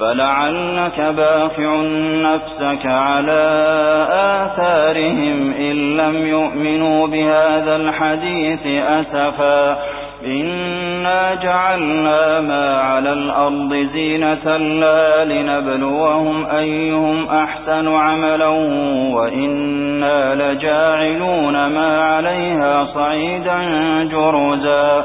فلعلك باخع نفسك على آثارهم إن لم يؤمنوا بهذا الحديث أسفا. إنا جعلنا ما على الأرض زينة لا لنبلوهم أيهم أحسن عملا وإنا لجاعلون ما عليها صعيدا جرزا.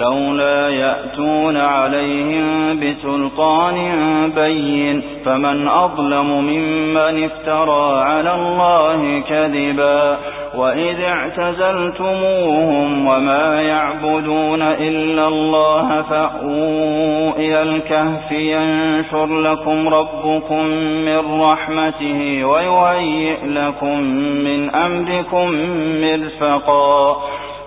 لولا يأتون عليهم بسلطان بين فمن أظلم ممن افترى على الله كذبا وإذ اعتزلتموهم وما يعبدون إلا الله فأووا إلى الكهف ينشر لكم ربكم من رحمته ويهيئ لكم من أمركم مرفقا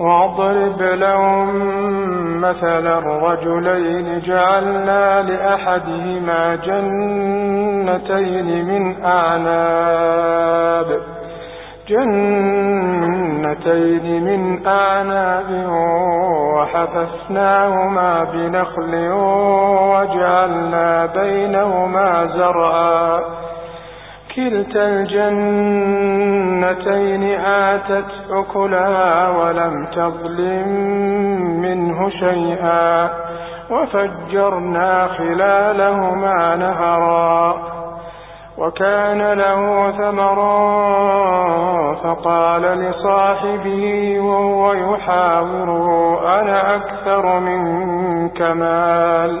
واضرب لهم مثل الرجلين جعلنا لأحدهما جنتين من أعناب. جنتين من أعناب وحففناهما بنخل وجعلنا بينهما زرعا. كلتا الجنتين آتت أكلها ولم تظلم منه شيئا وفجرنا خلالهما نهرا وكان له ثمرا فقال لصاحبه وهو يحاوره أنا أكثر منك مال؟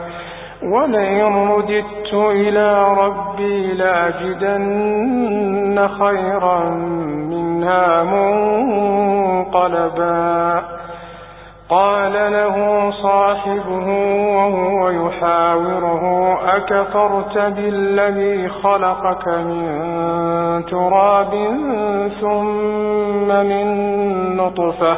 ولئن رددت إلى ربي لأجدن خيرا منها منقلبا قال له صاحبه وهو يحاوره أكفرت بالذي خلقك من تراب ثم من نطفة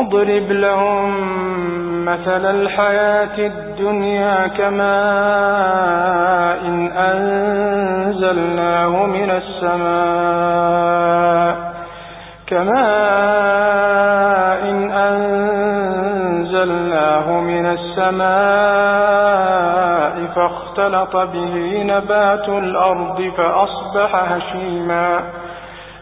أضرب لهم مثل الحياة الدنيا كماء إن أنزلناه من السماء كماء إن أنزلناه من السماء فاختلط به نبات الأرض فأصبح هشيما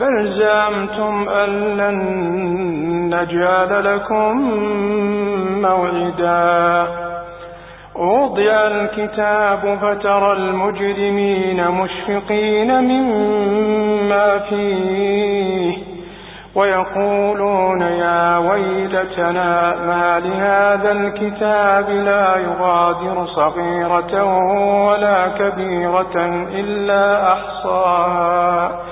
بل زعمتم أن لن نجعل لكم موعدا. وضع الكتاب فترى المجرمين مشفقين مما فيه ويقولون يا ويلتنا ما لهذا الكتاب لا يغادر صغيرة ولا كبيرة إلا أحصاها.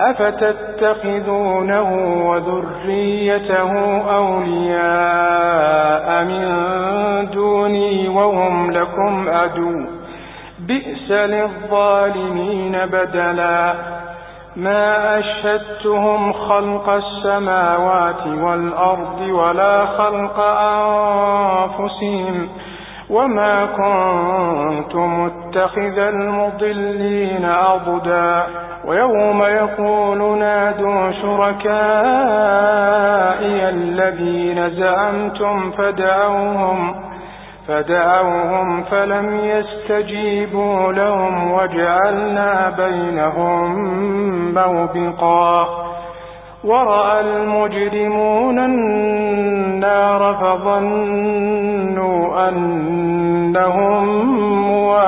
أفتتخذونه وذريته أولياء من دوني وهم لكم أدو. بئس للظالمين بدلا. ما أشهدتهم خلق السماوات والأرض ولا خلق أنفسهم. وما كنت متخذ المضلين أضدا ويوم يقول نادوا شركائي الذين زعمتم فدعوهم فدعوهم فلم يستجيبوا لهم وجعلنا بينهم موبقا. ورأى المجرمون النار فظنوا أنهم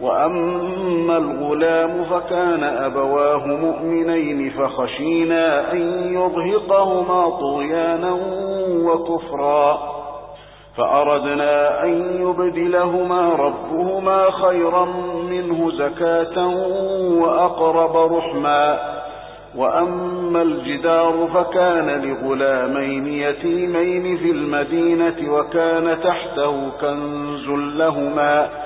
وأما الغلام فكان أبواه مؤمنين فخشينا أن يرهقهما طغيانا وكفرا. فأردنا أن يبدلهما ربهما خيرا منه زكاة وأقرب رحما. وأما الجدار فكان لغلامين يتيمين في المدينة وكان تحته كنز لهما.